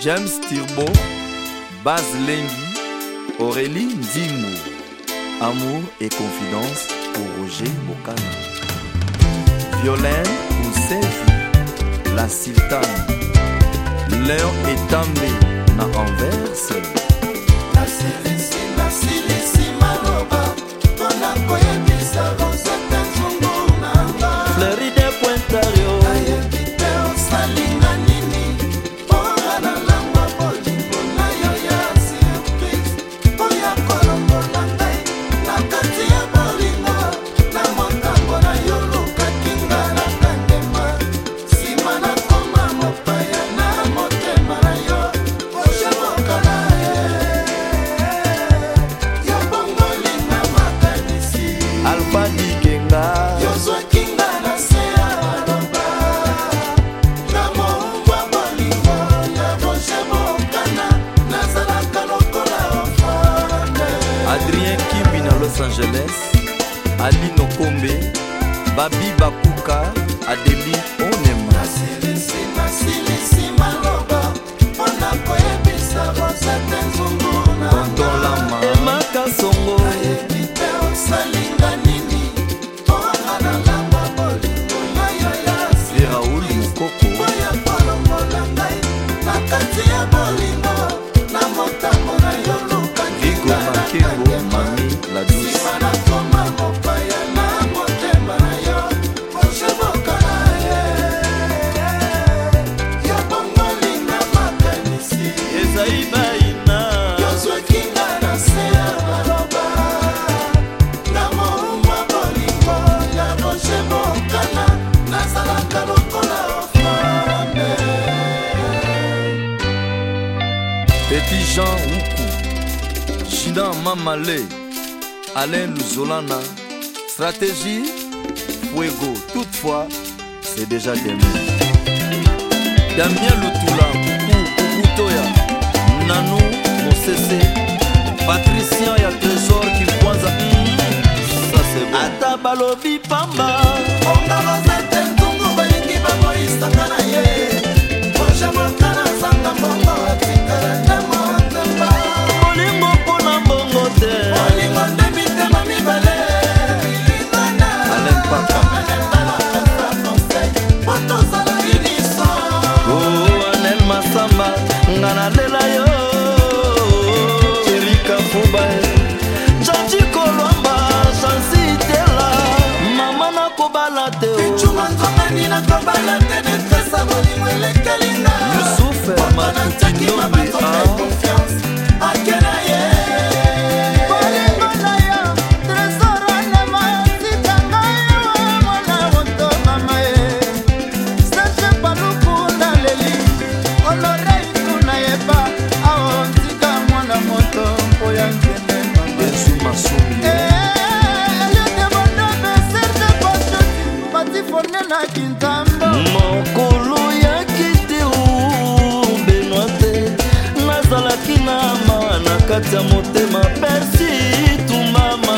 James Tirbo, Baz Lengi, Aurélie Ndimou. Amour et confidence pour Roger Bocana. Violaine Oussevi, La Sultane. L'heure est tombée, na renverse. La Angeles, Ali Nokombe, Babi Bakuka, Adélie Onema. Mamale, Alain Luzolana, stratégie, fuego. Toutefois, c'est déjà des mots. Damien Lutula, Nanou Mosese, Patricien ya trésor qui pointe ça c'est bon. baila, baila. mama na kati ya motema persi tumama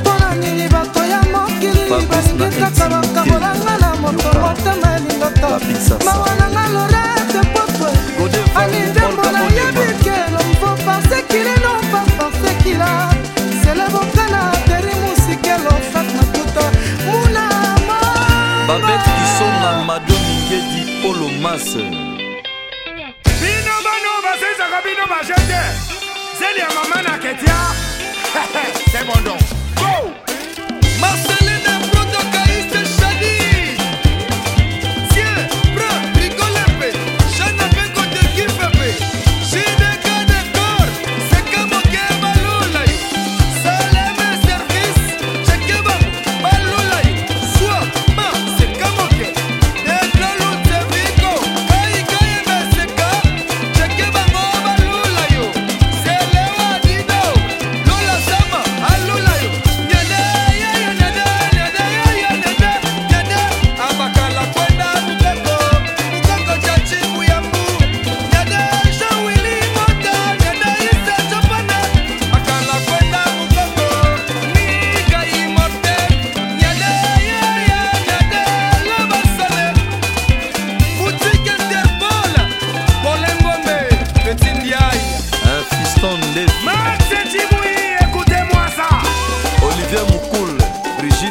mpona nini bato ya mokili balingi kaka makambo nanga na moto motema elingaka mawa nanga lorete potwe alindembo naye bikelo mpo parsekilino pa parsekila sele bokana teri musikelo fat matuta munama babete kisonga madomingedi polo mase bino bajete zelia mama na ketia c'est bon donc!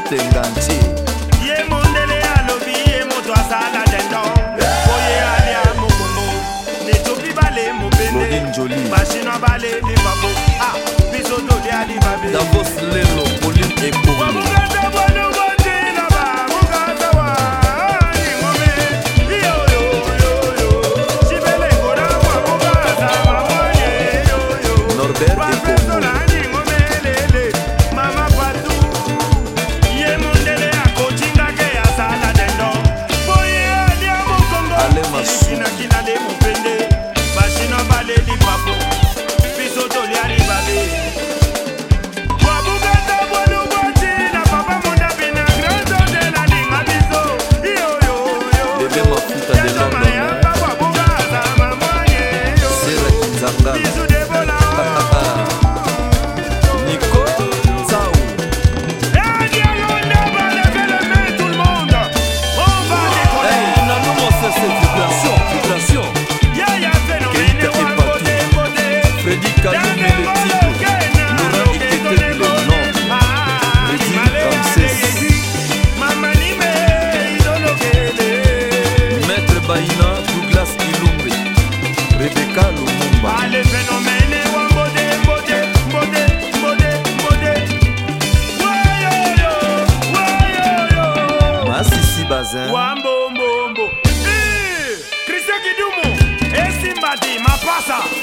Vielen Dank. Passa!